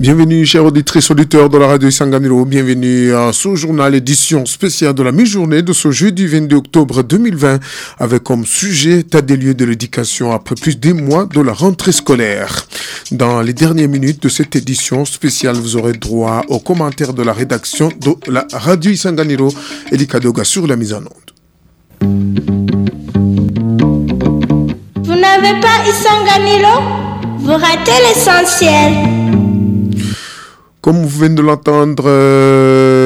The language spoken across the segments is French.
Bienvenue, chers auditrices, auditeurs de la radio Sanganiro. Bienvenue à ce journal édition spéciale de la mi-journée de ce jeudi 22 octobre 2020 avec comme sujet état des lieux de l'éducation après plus d'un mois de la rentrée scolaire. Dans les dernières minutes de cette édition spéciale, vous aurez droit aux commentaires de la rédaction de la radio Sanganiro et Doga sur la mise en onde. Vous n'avez pas Isanganiro? Vous ratez l'essentiel. Comme vous venez de l'entendre, euh,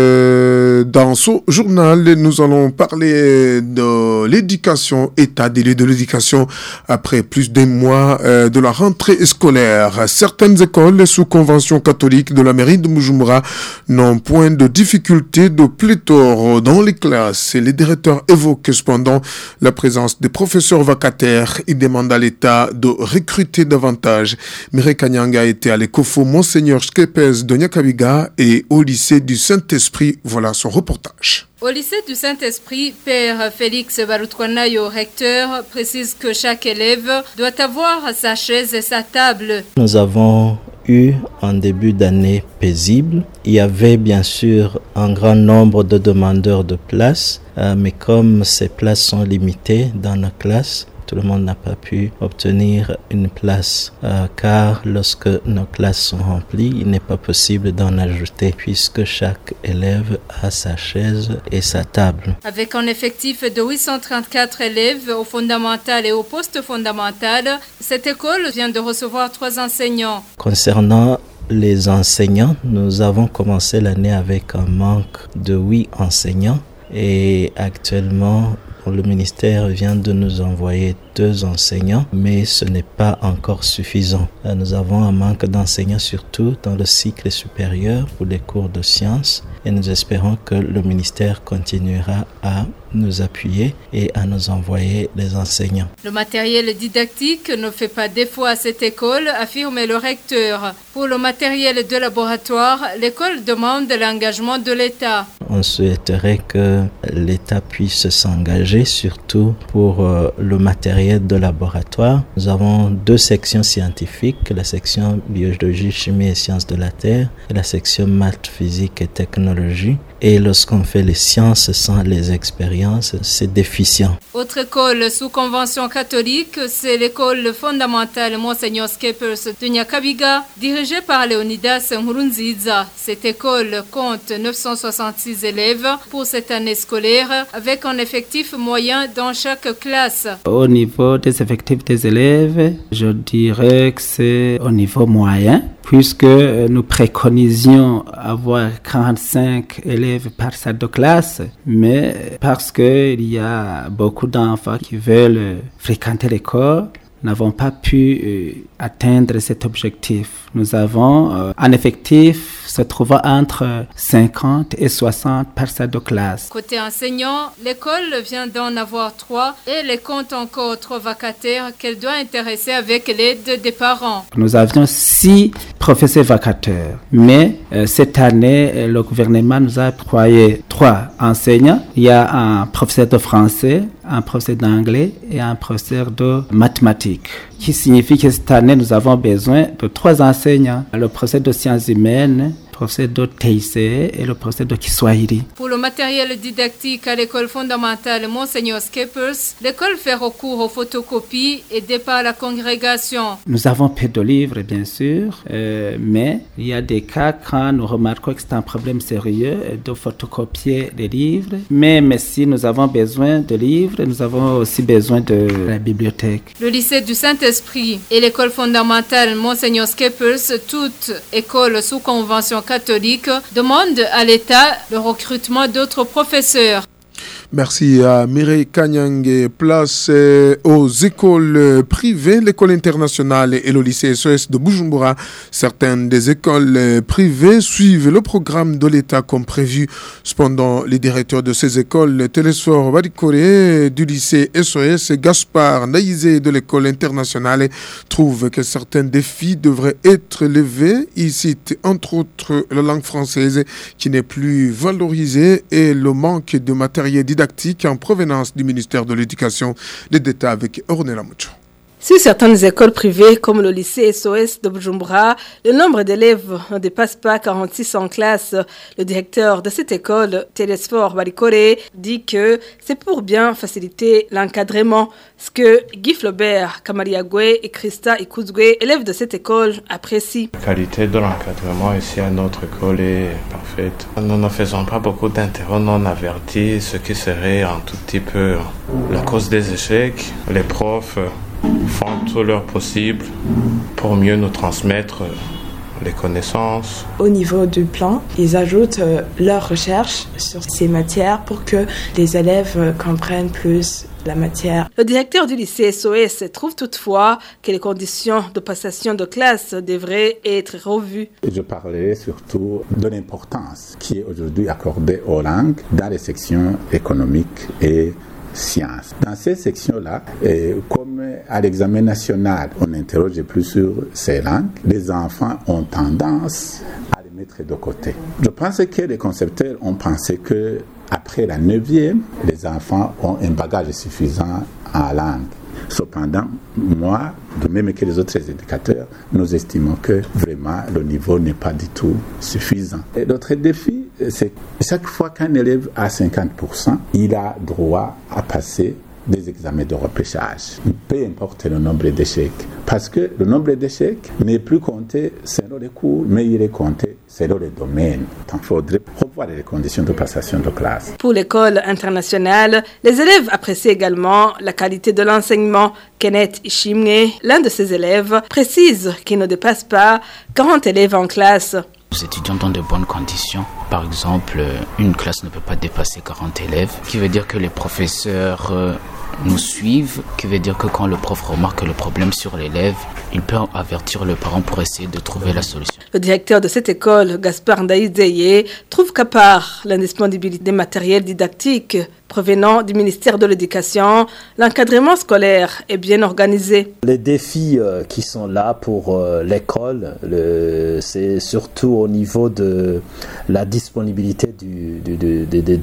dans ce journal, nous allons parler de l'éducation, état des lieux de l'éducation après plus d'un mois euh, de la rentrée scolaire. Certaines écoles sous convention catholique de la mairie de Mujumura n'ont point de difficulté de pléthore dans les classes. Les directeurs évoquent cependant la présence des professeurs vacataires. Ils demandent à l'État de recruter davantage. Mireille Kanyanga était à l'écofo Monseigneur Skepes de Nyakabiga et au lycée du Saint-Esprit. Voilà son reportage. Au lycée du Saint-Esprit, Père Félix Barutkanayo, recteur, précise que chaque élève doit avoir sa chaise et sa table. Nous avons eu un début d'année paisible. Il y avait bien sûr un grand nombre de demandeurs de places, euh, mais comme ces places sont limitées dans nos classes, tout le monde n'a pas pu obtenir une place euh, car lorsque nos classes sont remplies, il n'est pas possible d'en ajouter puisque chaque élève a sa chaise et sa table. Avec un effectif de 834 élèves au fondamental et au poste fondamental, cette école vient de recevoir trois enseignants. Concernant les enseignants, nous avons commencé l'année avec un manque de 8 enseignants et actuellement le ministère vient de nous envoyer deux enseignants, mais ce n'est pas encore suffisant. Euh, nous avons un manque d'enseignants surtout dans le cycle supérieur pour les cours de sciences et nous espérons que le ministère continuera à nous appuyer et à nous envoyer des enseignants. Le matériel didactique ne fait pas défaut à cette école, affirme le recteur. Pour le matériel de laboratoire, l'école demande l'engagement de l'État. On souhaiterait que l'État puisse s'engager surtout pour euh, le matériel de laboratoire. Nous avons deux sections scientifiques, la section biologie, chimie et sciences de la Terre et la section maths, physique et technologie. Et lorsqu'on fait les sciences sans les expériences, c'est déficient. Autre école sous convention catholique, c'est l'école fondamentale Monseigneur Skepers de Nyakabiga, dirigée par Leonidas Nkurunziza. Cette école compte 966 élèves pour cette année scolaire, avec un effectif moyen dans chaque classe. Au niveau des effectifs des élèves, je dirais que c'est au niveau moyen puisque nous préconisions avoir 45 élèves par salle de classe, mais parce qu'il y a beaucoup d'enfants qui veulent fréquenter l'école, n'avons pas pu euh, atteindre cet objectif. Nous avons euh, un effectif se trouvant entre 50 et 60 personnes de classe. Côté enseignant, l'école vient d'en avoir trois et les compte encore trois vacataires qu'elle doit intéresser avec l'aide des parents. Nous avions six professeurs vacataires, mais euh, cette année, le gouvernement nous a croyé trois enseignants. Il y a un professeur de français, un professeur d'anglais et un professeur de mathématiques qui signifie que cette année, nous avons besoin de trois enseignants. Le professeur de sciences humaines, de TIC et le de Kiswahili. Pour le matériel didactique à l'école fondamentale Monseigneur Skepers, l'école fait recours aux photocopies aidées par la congrégation. Nous avons peu de livres, bien sûr, euh, mais il y a des cas quand nous remarquons que c'est un problème sérieux de photocopier les livres. Même si nous avons besoin de livres, nous avons aussi besoin de la bibliothèque. Le lycée du Saint-Esprit et l'école fondamentale Monseigneur Skepers, toutes écoles sous convention catholique demande à l'État le recrutement d'autres professeurs. Merci à Mireille Kanyang. Place euh, aux écoles privées, l'école internationale et le lycée SOS de Bujumbura. Certaines des écoles privées suivent le programme de l'État comme prévu. Cependant, les directeurs de ces écoles, Télésphore Barikore du lycée SOS et Gaspard Naïzé de l'école internationale, trouvent que certains défis devraient être levés. Ils citent entre autres la langue française qui n'est plus valorisée et le manque de matériel didactique en provenance du ministère de l'Éducation. Les détails avec Ornella Mucho. Sur certaines écoles privées, comme le lycée SOS de Bujumbura, le nombre d'élèves ne dépasse pas 46 en classe. Le directeur de cette école, Télésphore Barikore, dit que c'est pour bien faciliter l'encadrement. Ce que Guy Flaubert, Kamariagwe et Christa Ikuzwe, élèves de cette école, apprécient. La qualité de l'encadrement ici à notre école est parfaite. Nous ne faisons pas beaucoup d'interro non avertis, ce qui serait un tout petit peu la cause des échecs. Les profs font tout leur possible pour mieux nous transmettre les connaissances. Au niveau du plan, ils ajoutent euh, leurs recherches sur ces matières pour que les élèves euh, comprennent plus la matière. Le directeur du lycée SOS trouve toutefois que les conditions de passation de classe devraient être revues. Je parlais surtout de l'importance qui est aujourd'hui accordée aux langues dans les sections économiques et Dans ces sections-là, comme à l'examen national, on interroge plus sur ces langues, les enfants ont tendance à les mettre de côté. Je pense que les concepteurs ont pensé que après la neuvième, les enfants ont un bagage suffisant en langue. Cependant, moi, de même que les autres éducateurs, nous estimons que vraiment le niveau n'est pas du tout suffisant. Et notre défi, c'est chaque fois qu'un élève a 50%, il a droit à passer des examens de repêchage, peu importe le nombre d'échecs. Parce que le nombre d'échecs n'est plus compté selon les cours, mais il est compté selon les domaines. Il faudrait revoir les conditions de passation de classe. Pour l'école internationale, les élèves apprécient également la qualité de l'enseignement. Kenneth Ishimwe, l'un de ses élèves, précise qu'il ne dépasse pas 40 élèves en classe. Nous étudions dans de bonnes conditions. Par exemple, une classe ne peut pas dépasser 40 élèves, qui veut dire que les professeurs euh, nous suivent, qui veut dire que quand le prof remarque le problème sur l'élève, il peut avertir le parent pour essayer de trouver la solution. Le directeur de cette école, Gaspard Ndaïzeye, trouve qu'à part l'indisponibilité des matériels didactiques provenant du ministère de l'Éducation, l'encadrement scolaire est bien organisé. Les défis euh, qui sont là pour euh, l'école, c'est surtout au niveau de la disponibilité du,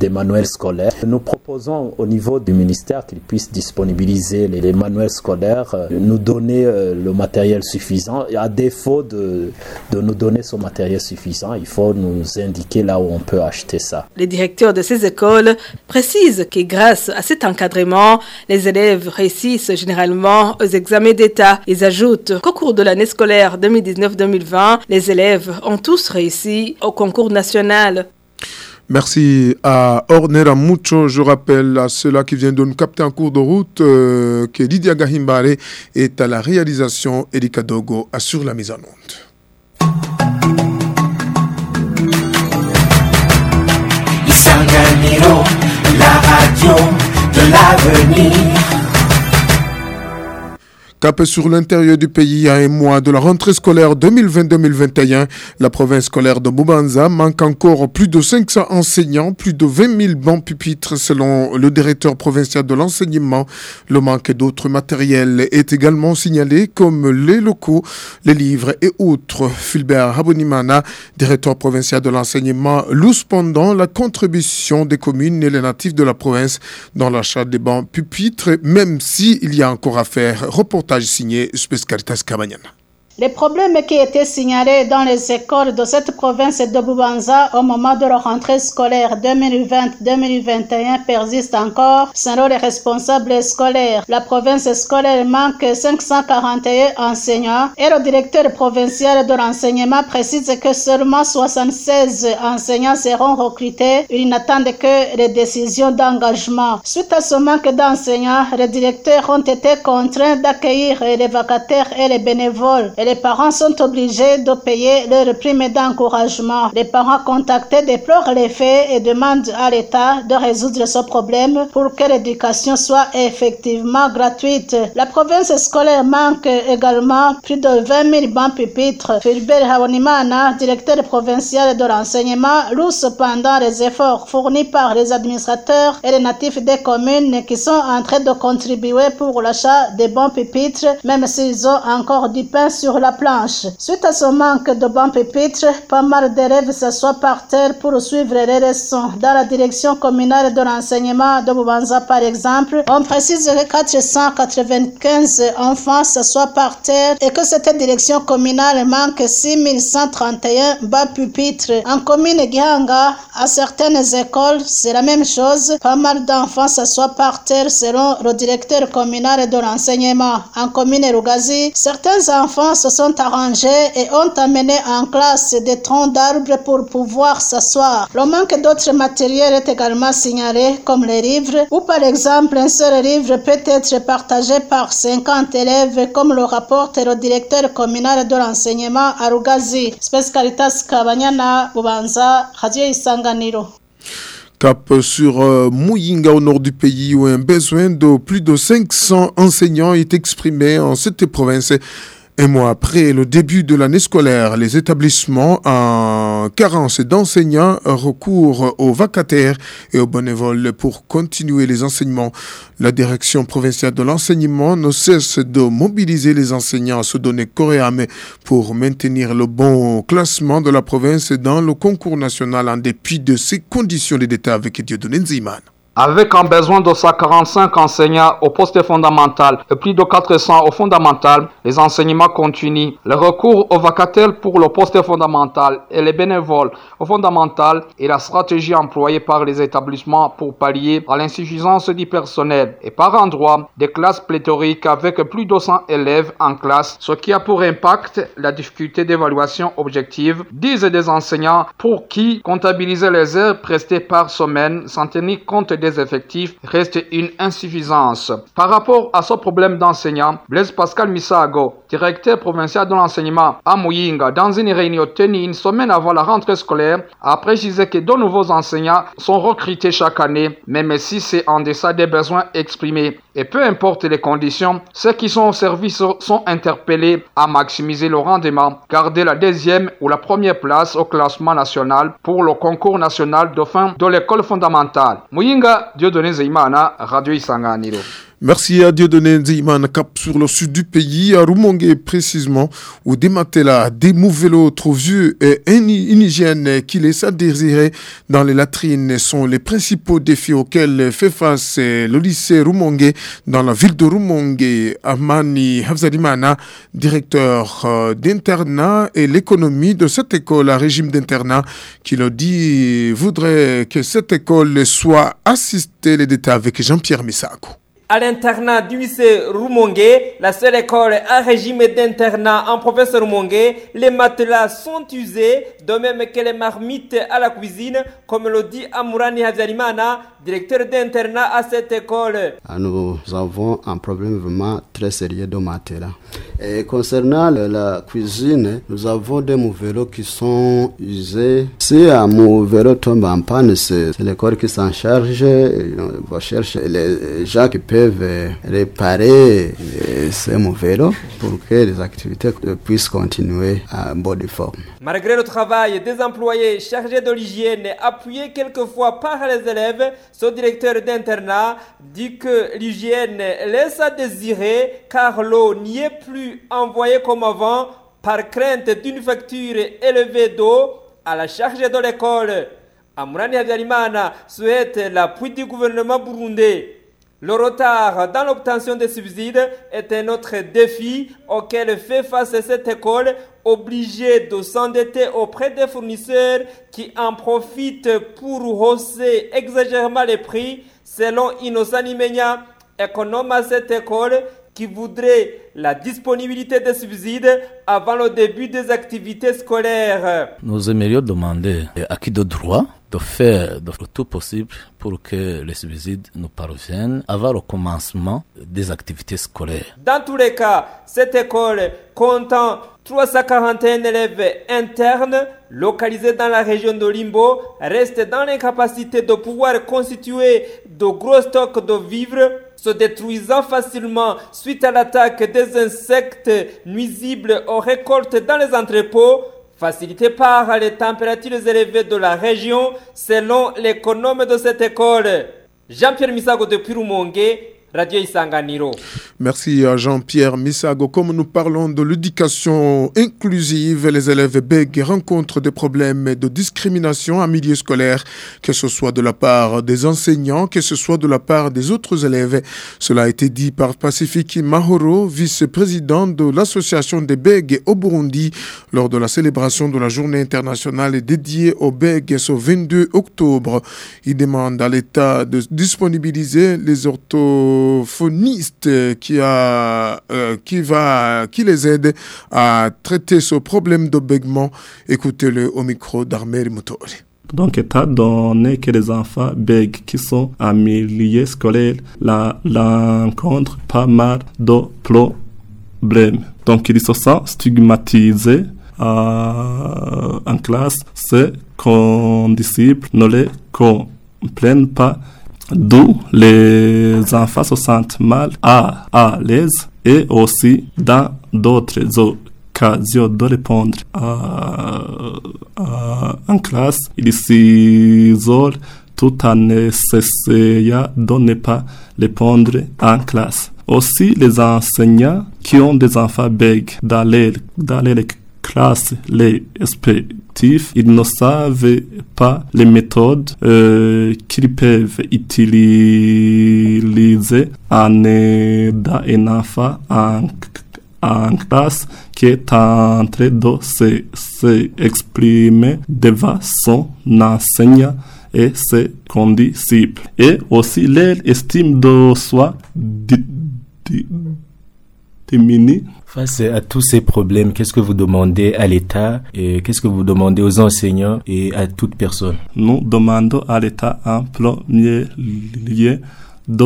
des manuels scolaires. Nous proposons au niveau du ministère qu'il puisse disponibiliser les, manuels scolaires, euh, nous donner le matériel suffisant. Et à défaut de, de nous donner ce matériel suffisant, il faut nous indiquer là où on peut acheter ça. Les directeurs de ces écoles précisent que grâce à cet encadrement, les élèves réussissent généralement aux examens d'État. Ils ajoutent qu'au cours de l'année scolaire 2019-2020, les élèves ont tous réussi au concours national. Merci à Ornera Mucho. Je rappelle à ceux-là qui viennent de nous capter en cours de route euh, que Lydia Gahimbare est à la réalisation et Dogo assure la mise en onde. Radio de l'avenir. Cap sur l'intérieur du pays à un mois de la rentrée scolaire 2020-2021, la province scolaire de Boubanza manque encore plus de 500 enseignants, plus de 20 000 bancs pupitres selon le directeur provincial de l'enseignement. Le manque d'autres matériels est également signalé comme les locaux, les livres et autres. Philbert Habonimana, directeur provincial de l'enseignement, loue cependant la contribution des communes et les natifs de la province dans l'achat des bancs pupitres, même s'il y a encore à faire. Signé Space Caritas les problèmes qui étaient signalés dans les écoles de cette province de Boubanza au moment de la rentrée scolaire 2020-2021 persistent encore selon les responsables scolaires. La province scolaire manque 541 enseignants et le directeur provincial de l'enseignement précise que seulement 76 enseignants seront recrutés. Ils n'attendent que les décisions d'engagement. Suite à ce manque d'enseignants, les directeurs ont été contraints d'accueillir les vacataires et les bénévoles les parents sont obligés de payer leur prime d'encouragement. Les parents contactés déplorent les faits et demandent à l'État de résoudre ce problème pour que l'éducation soit effectivement gratuite. La province scolaire manque également plus de 20 000 bancs pupitres. Philbert Haonimana, directeur provincial de l'enseignement, loue cependant les efforts fournis par les administrateurs et les natifs des communes qui sont en train de contribuer pour l'achat des bons pupitres, même s'ils ont encore du pain sur sur la planche. Suite à ce manque de bancs pupitres, pas mal d'élèves s'assoient par terre pour suivre les leçons. Dans la direction communale de l'enseignement de Boubanza, par exemple, on précise que 495 enfants s'assoient par terre et que cette direction communale manque 6131 bancs pupitres. En commune Gihanga, à certaines écoles, c'est la même chose. Pas mal d'enfants s'assoient par terre selon le directeur communal de l'enseignement. En commune Rugazi, certains enfants se sont arrangés et ont amené en classe des troncs d'arbres pour pouvoir s'asseoir. Le manque d'autres matériels est également signalé, comme les livres, où par exemple un seul livre peut être partagé par 50 élèves, comme le rapporte le directeur communal de l'enseignement à Rugazi. Caritas Kabanyana, Bubanza, Radio Isanganiro. Cap sur euh, Muyinga au nord du pays où un besoin de plus de 500 enseignants est exprimé en cette province. Un mois après le début de l'année scolaire, les établissements en carence d'enseignants recourent aux vacataires et aux bénévoles pour continuer les enseignements. La direction provinciale de l'enseignement ne cesse de mobiliser les enseignants à se donner corps et pour maintenir le bon classement de la province dans le concours national en dépit de ces conditions de détail avec Dieudonné Nziman. Avec un besoin de 145 enseignants au poste fondamental et plus de 400 au fondamental, les enseignements continuent. Le recours aux vacataires pour le poste fondamental et les bénévoles au fondamental est la stratégie employée par les établissements pour pallier à l'insuffisance du personnel et par endroit des classes pléthoriques avec plus de 100 élèves en classe, ce qui a pour impact la difficulté d'évaluation objective, disent des enseignants pour qui comptabiliser les heures prestées par semaine sans tenir compte effectifs reste une insuffisance. Par rapport à ce problème d'enseignants, Blaise Pascal Misago, directeur provincial de l'enseignement à Muyinga, dans une réunion tenue une semaine avant la rentrée scolaire, a précisé que de nouveaux enseignants sont recrutés chaque année, même si c'est en deçà des besoins exprimés. Et peu importe les conditions, ceux qui sont au service sont interpellés à maximiser le rendement, garder la deuxième ou la première place au classement national pour le concours national de fin de l'école fondamentale. Diodoneze Imana radiyo isanganiro. Merci à Dieudonné Nzeyman, cap sur le sud du pays, à Rumongue précisément, où des matelas, des trop vieux et une hygiène qui laisse à désirer dans les latrines sont les principaux défis auxquels fait face le lycée Rumongue dans la ville de Rumongue. Amani Havzadimana, directeur euh, d'internat et l'économie de cette école à régime d'internat, qui le dit, voudrait que cette école soit assistée, les détails avec Jean-Pierre Misako à l'internat du lycée Rumongue, la seule école à régime d'internat en province Rumongue, les matelas sont usés, de même que les marmites à la cuisine, comme le dit Amourani Hazarimana, directeur d'internat à cette école. Nous avons un problème vraiment très sérieux de matelas. Et concernant la cuisine, nous avons des vélos qui sont usés. Si un vélo tombe en panne, c'est l'école qui s'en charge. Chercher les gens qui peuvent réparer ces vélos pour que les activités puissent continuer à bonne forme. Malgré le travail des employés chargés de l'hygiène, appuyés quelquefois par les élèves, ce directeur d'internat dit que l'hygiène laisse à désirer car l'eau n'y est plus envoyée comme avant par crainte d'une facture élevée d'eau à la charge de l'école. Amurani Habyarimana souhaite l'appui du gouvernement burundais. Le retard dans l'obtention des subsides est un autre défi auquel fait face cette école, obligée de s'endetter auprès des fournisseurs qui en profitent pour hausser exagérément les prix, selon Innocent Nimenya, économe à cette école qui voudrait la disponibilité des subsides avant le début des activités scolaires. Nous aimerions demander à qui de droit de faire tout possible pour que les subsides nous parviennent avant le commencement des activités scolaires. Dans tous les cas, cette école comptant 341 élèves internes localisés dans la région de Limbo reste dans l'incapacité de pouvoir constituer de gros stocks de vivres se détruisant facilement suite à l'attaque des insectes nuisibles aux récoltes dans les entrepôts facilité par les températures élevées de la région selon l'économe de cette école. Jean-Pierre Misago de Pirumongue, radio isanganiro Merci à Jean-Pierre Misago. Comme nous parlons de l'éducation inclusive, les élèves bègues rencontrent des problèmes de discrimination en milieu scolaire, que ce soit de la part des enseignants, que ce soit de la part des autres élèves. Cela a été dit par Pacifique Mahoro, vice-président de l'association des bègues au Burundi, lors de la célébration de la journée internationale dédiée aux bègues ce 22 octobre. Il demande à l'État de disponibiliser les orthophonistes qui, a, euh, qui, va, qui les aident à traiter ce problème de bègement. Écoutez-le au micro d'Armel Moutori. Donc, étant donné que les enfants bègues qui sont en milieu scolaire la, rencontrent pas mal de problèmes. Donc, ils se sentent stigmatisés euh, en classe. C'est qu'on disciples ne les comprennent pas d'où les enfants se sentent mal à, à l'aise et aussi dans d'autres occasions de répondre à, en classe, ils s'isolent tout en essayant de ne pas répondre en classe. Aussi, les enseignants qui ont des enfants bègues dans les, dans les les respectifs, ils ne savent pas les méthodes euh, qu'ils peuvent utiliser en aidant un enfant en, en classe qui est en train de se, se exprimer devant son enseignant et ses condisciples. Et aussi leur estime de soi diminue Face à tous ces problèmes, qu'est-ce que vous demandez à l'État et qu'est-ce que vous demandez aux enseignants et à toute personne? Nous demandons à l'État en premier lieu de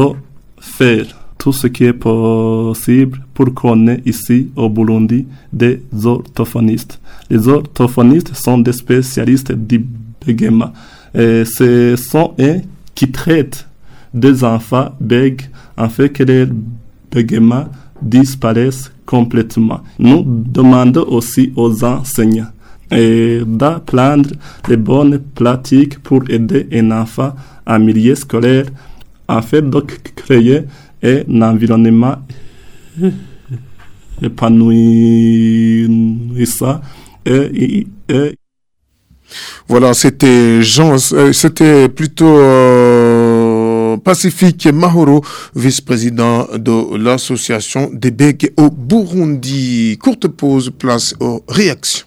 faire tout ce qui est possible pour qu'on ait ici au Burundi des orthophonistes. Les orthophonistes sont des spécialistes du bégaiement. Ce sont eux qui traitent des enfants bègues en fait que les bégaiements disparaissent complètement. Nous demandons aussi aux enseignants d'apprendre les bonnes pratiques pour aider un enfant en milieu scolaire fait de créer un environnement épanouissant et, et voilà, c'était Jean, euh, c'était plutôt euh, Pacifique Mahoro, vice-président de l'association des Bègues au Burundi. Courte pause, place aux réactions.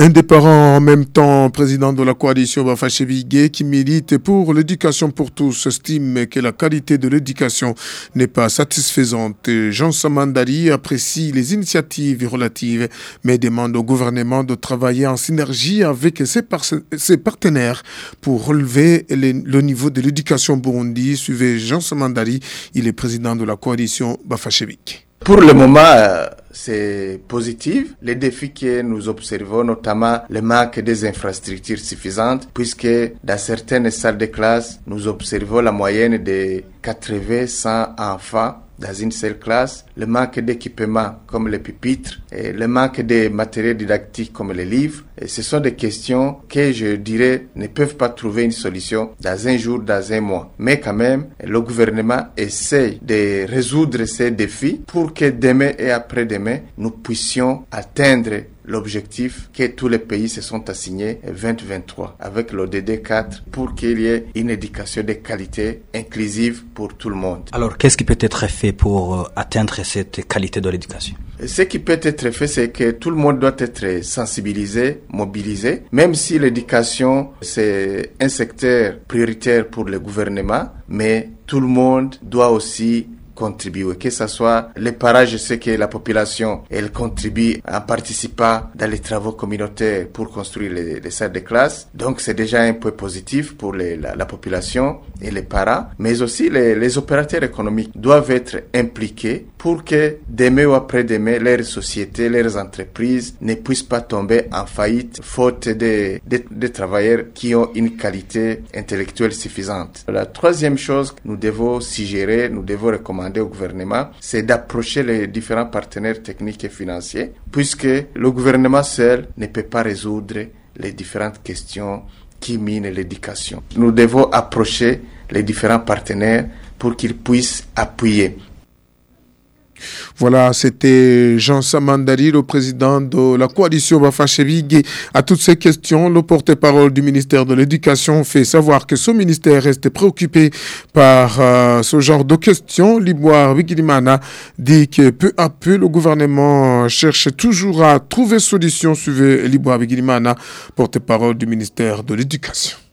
Un des parents en même temps président de la coalition Bafachevigué qui milite pour l'éducation pour tous estime que la qualité de l'éducation n'est pas satisfaisante. Jean Samandari apprécie les initiatives relatives mais demande au gouvernement de travailler en synergie avec ses, partenaires pour relever le niveau de l'éducation Burundi. Suivez Jean Samandari, il est président de la coalition Bafachevigué. Pour le moment, euh, c'est positif. Les défis que nous observons, notamment le manque des infrastructures suffisantes, puisque dans certaines salles de classe, nous observons la moyenne de 80-100 enfants dans une seule classe, le manque d'équipements comme les pupitres, et le manque de matériel didactique comme les livres, et ce sont des questions que je dirais ne peuvent pas trouver une solution dans un jour, dans un mois. Mais quand même, le gouvernement essaye de résoudre ces défis pour que demain et après-demain, nous puissions atteindre l'objectif que tous les pays se sont assignés 2023 avec l'ODD 4 pour qu'il y ait une éducation de qualité inclusive pour tout le monde. Alors, qu'est-ce qui peut être fait pour euh, atteindre cette qualité de l'éducation? Ce qui peut être fait, c'est que tout le monde doit être sensibilisé, mobilisé, même si l'éducation, c'est un secteur prioritaire pour le gouvernement, mais tout le monde doit aussi contribuer, que ce soit les parages, je sais que la population, elle contribue en participant dans les travaux communautaires pour construire les, salles de classe. Donc c'est déjà un point positif pour la, population et les parents, mais aussi les, opérateurs économiques doivent être impliqués pour que demain ou après-demain, leurs sociétés, leurs entreprises ne puissent pas tomber en faillite faute de, de, travailleurs qui ont une qualité intellectuelle suffisante. La troisième chose que nous devons suggérer, nous devons recommander au gouvernement, c'est d'approcher les différents partenaires techniques et financiers, puisque le gouvernement seul ne peut pas résoudre les différentes questions qui mine l'éducation. Nous devons approcher les différents partenaires pour qu'ils puissent appuyer. Voilà, c'était Jean Samandari, le président de la coalition Bafachevig. À toutes ces questions, le porte-parole du ministère de l'Éducation fait savoir que ce ministère reste préoccupé par euh, ce genre de questions. Liboire Wigilimana dit que peu à peu, le gouvernement cherche toujours à trouver solution. Suivez Liboire Wigilimana, porte-parole du ministère de l'Éducation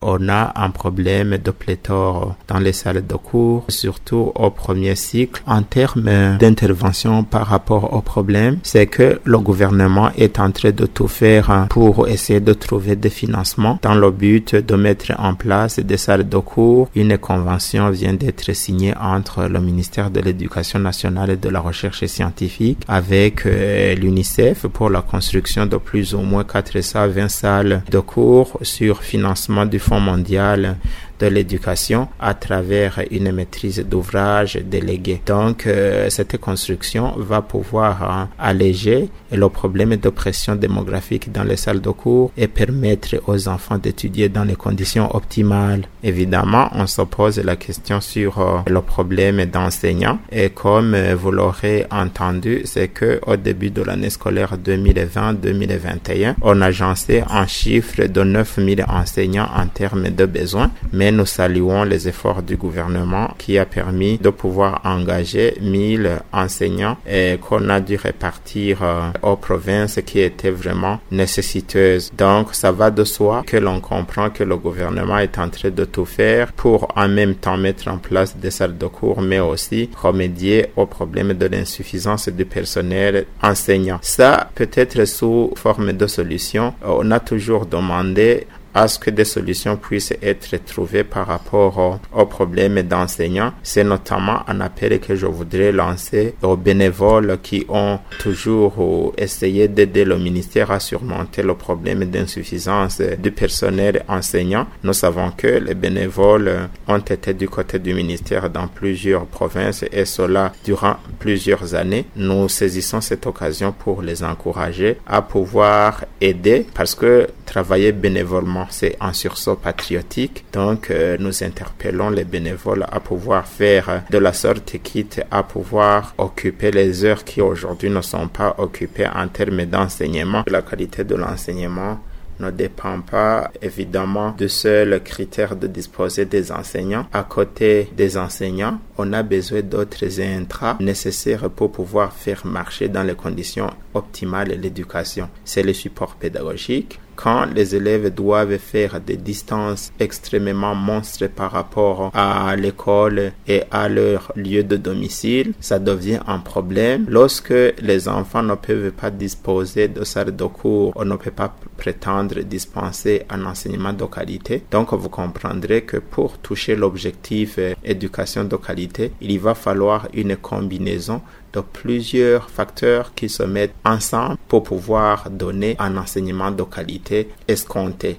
on a un problème de pléthore dans les salles de cours, surtout au premier cycle. En termes d'intervention par rapport au problème, c'est que le gouvernement est en train de tout faire pour essayer de trouver des financements dans le but de mettre en place des salles de cours. Une convention vient d'être signée entre le ministère de l'Éducation nationale et de la recherche scientifique avec euh, l'UNICEF pour la construction de plus ou moins 420 salles de cours sur financement du Fonds mondial de l'éducation à travers une maîtrise d'ouvrage déléguée. Donc, euh, cette construction va pouvoir hein, alléger le problème de pression démographique dans les salles de cours et permettre aux enfants d'étudier dans les conditions optimales. Évidemment, on se pose la question sur euh, le problème d'enseignants et comme euh, vous l'aurez entendu, c'est que au début de l'année scolaire 2020-2021, on agencé un chiffre de 9000 enseignants en termes de besoins, mais nous saluons les efforts du gouvernement qui a permis de pouvoir engager 1000 enseignants et qu'on a dû répartir euh, aux provinces qui étaient vraiment nécessiteuses. Donc, ça va de soi que l'on comprend que le gouvernement est en train de tout faire pour en même temps mettre en place des salles de cours, mais aussi remédier au problème de l'insuffisance du personnel enseignant. Ça, peut être sous forme de solution. On a toujours demandé à ce que des solutions puissent être trouvées par rapport aux, problèmes d'enseignants. C'est notamment un appel que je voudrais lancer aux bénévoles qui ont toujours essayé d'aider le ministère à surmonter le problème d'insuffisance du personnel enseignant. Nous savons que les bénévoles ont été du côté du ministère dans plusieurs provinces et cela durant plusieurs années. Nous saisissons cette occasion pour les encourager à pouvoir aider parce que travailler bénévolement c'est un sursaut patriotique. Donc, euh, nous interpellons les bénévoles à pouvoir faire de la sorte quitte à pouvoir occuper les heures qui aujourd'hui ne sont pas occupées en termes d'enseignement. La qualité de l'enseignement ne dépend pas évidemment du seul critère de disposer des enseignants. À côté des enseignants, on a besoin d'autres intrants nécessaires pour pouvoir faire marcher dans les conditions optimales l'éducation. C'est le support pédagogique, quand les élèves doivent faire des distances extrêmement monstres par rapport à l'école et à leur lieu de domicile, ça devient un problème. Lorsque les enfants ne peuvent pas disposer de salles de cours, on ne peut pas prétendre dispenser un enseignement de qualité. Donc vous comprendrez que pour toucher l'objectif éducation de qualité, il va falloir une combinaison de plusieurs facteurs qui se mettent ensemble pour pouvoir donner un enseignement de qualité escompté.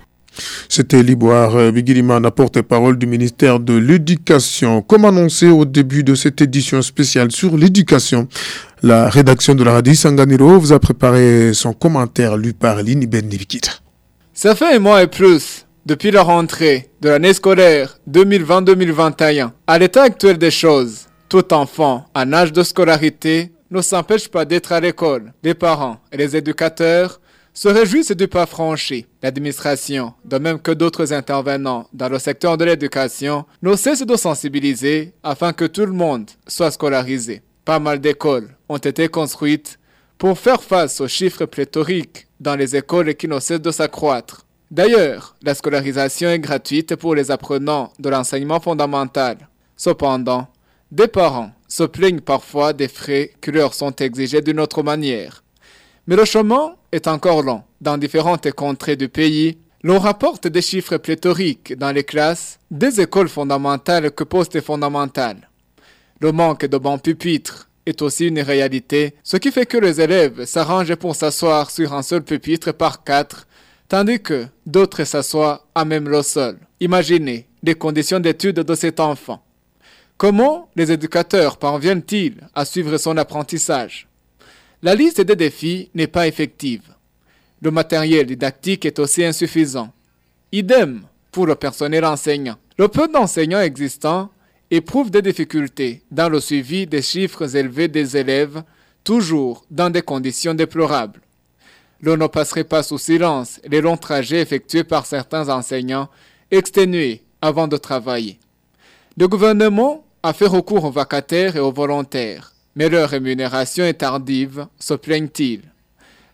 C'était Liboire Bigirimana, porte-parole du ministère de l'Éducation. Comme annoncé au début de cette édition spéciale sur l'éducation, la rédaction de la radio Sanganiro vous a préparé son commentaire lu par Lini Ben Ça fait un mois et plus depuis la rentrée de l'année scolaire 2020-2021. À l'état actuel des choses, tout enfant en âge de scolarité ne s'empêche pas d'être à l'école. Les parents et les éducateurs se réjouissent du pas franchi. L'administration, de même que d'autres intervenants dans le secteur de l'éducation, ne cesse de sensibiliser afin que tout le monde soit scolarisé. Pas mal d'écoles ont été construites pour faire face aux chiffres pléthoriques dans les écoles qui ne cessent de s'accroître. D'ailleurs, la scolarisation est gratuite pour les apprenants de l'enseignement fondamental. Cependant, des parents se plaignent parfois des frais qui leur sont exigés d'une autre manière. Mais le chemin est encore long. Dans différentes contrées du pays, l'on rapporte des chiffres pléthoriques dans les classes des écoles fondamentales que postes fondamentales. Le manque de bons pupitres est aussi une réalité, ce qui fait que les élèves s'arrangent pour s'asseoir sur un seul pupitre par quatre, tandis que d'autres s'assoient à même le sol. Imaginez les conditions d'études de cet enfant. Comment les éducateurs parviennent-ils à suivre son apprentissage? La liste des défis n'est pas effective. Le matériel didactique est aussi insuffisant. Idem pour le personnel enseignant. Le peu d'enseignants existants éprouve des difficultés dans le suivi des chiffres élevés des élèves, toujours dans des conditions déplorables. L'on ne passerait pas sous silence les longs trajets effectués par certains enseignants exténués avant de travailler. Le gouvernement a fait recours aux vacataires et aux volontaires, mais leur rémunération est tardive, se plaignent-ils.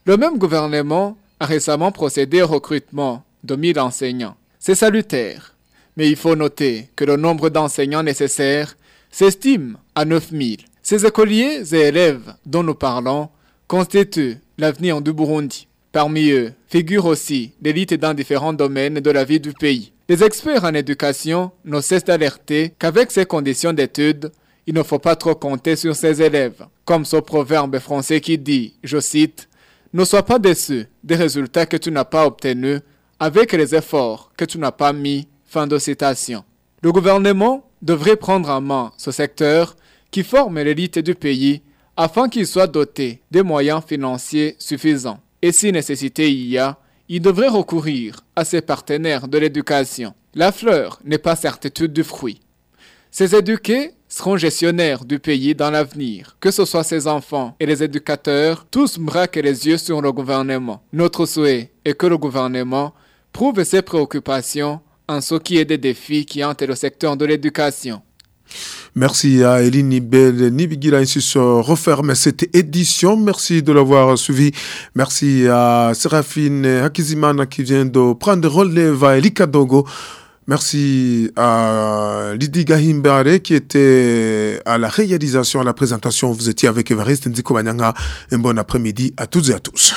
Le même gouvernement a récemment procédé au recrutement de 1000 enseignants. C'est salutaire, mais il faut noter que le nombre d'enseignants nécessaires s'estime à 9000. Ces écoliers et élèves dont nous parlons constituent l'avenir du Burundi. Parmi eux figure aussi l'élite dans différents domaines de la vie du pays. Les experts en éducation ne cessent d'alerter qu'avec ces conditions d'études, il ne faut pas trop compter sur ces élèves. Comme ce proverbe français qui dit, je cite, Ne sois pas déçu des résultats que tu n'as pas obtenus avec les efforts que tu n'as pas mis. Fin de citation. Le gouvernement devrait prendre en main ce secteur qui forme l'élite du pays afin qu'il soit doté des moyens financiers suffisants. Et si nécessité y a, il devrait recourir à ses partenaires de l'éducation. La fleur n'est pas certitude du fruit. Ces éduqués seront gestionnaires du pays dans l'avenir, que ce soit ses enfants et les éducateurs, tous braquent les yeux sur le gouvernement. Notre souhait est que le gouvernement prouve ses préoccupations en ce qui est des défis qui hantent le secteur de l'éducation. Merci à Eline Nibel Nibigira ainsi se referme cette édition. Merci de l'avoir suivi. Merci à Séraphine Hakizimana qui vient de prendre relève à Elika Dogo. Merci à Lydie Gahimbare qui était à la réalisation, à la présentation. Vous étiez avec Evariste Ndiko Un bon après-midi à toutes et à tous.